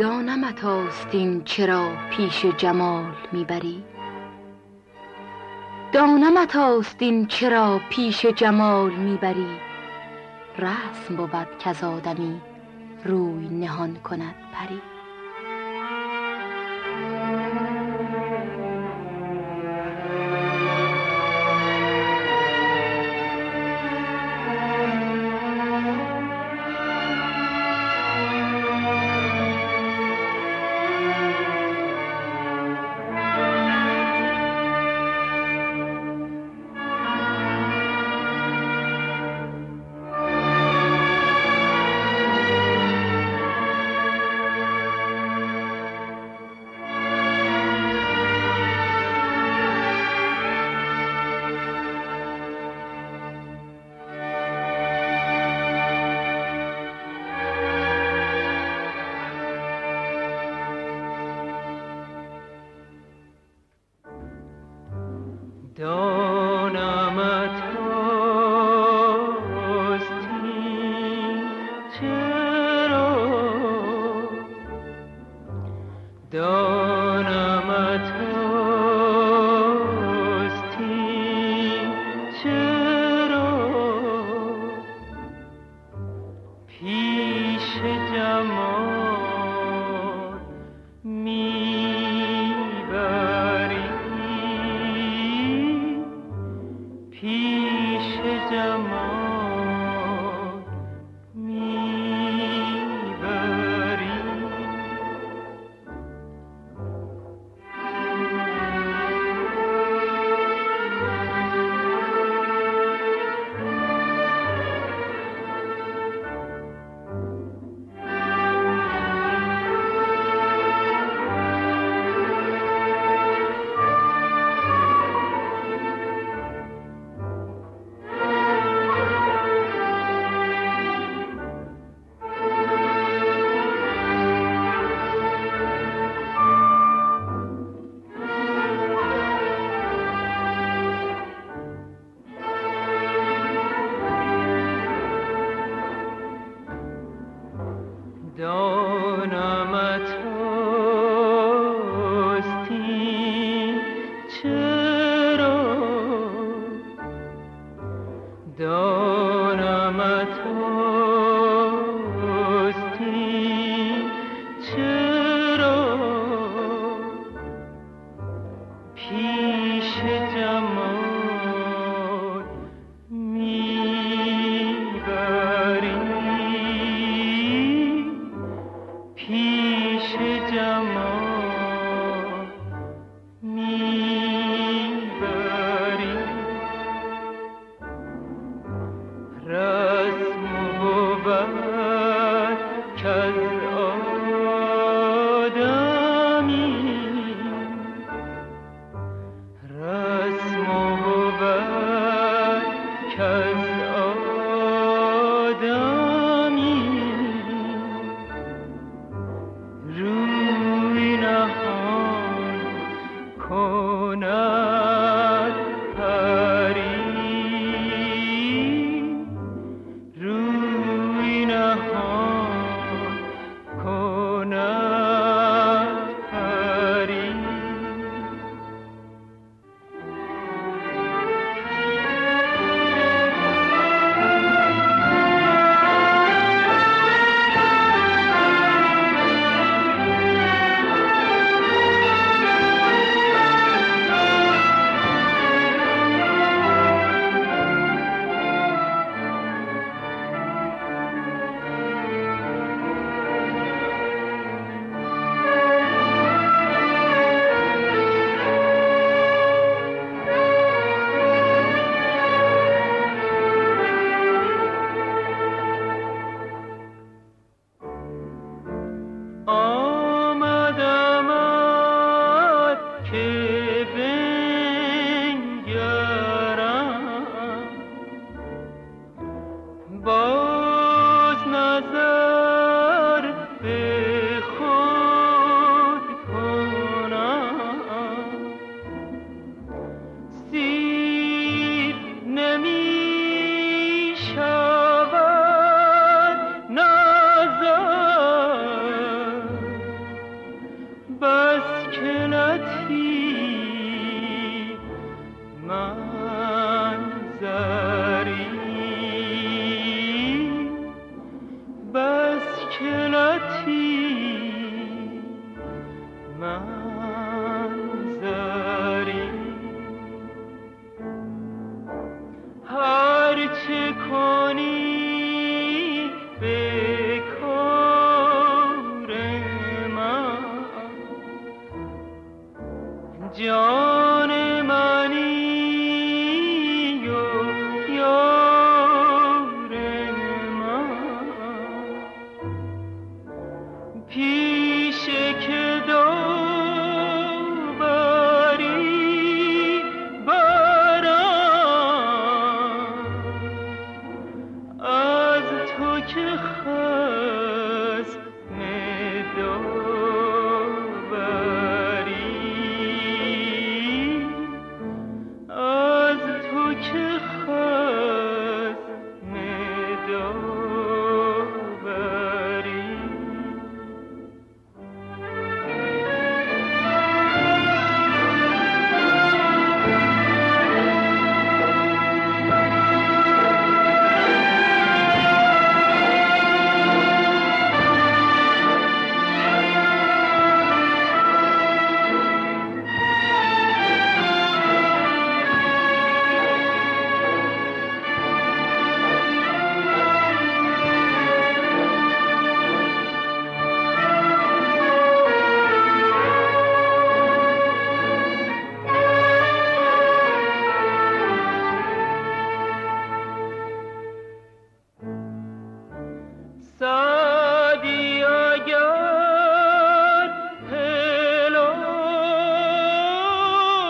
دانمت آستین چرا پیش جمال می‌بری؟ دانمت آستین چرا پیش جمال می‌بری؟ رسم بود کز آدمی روی نهان کند پری. رسم Oh. call. که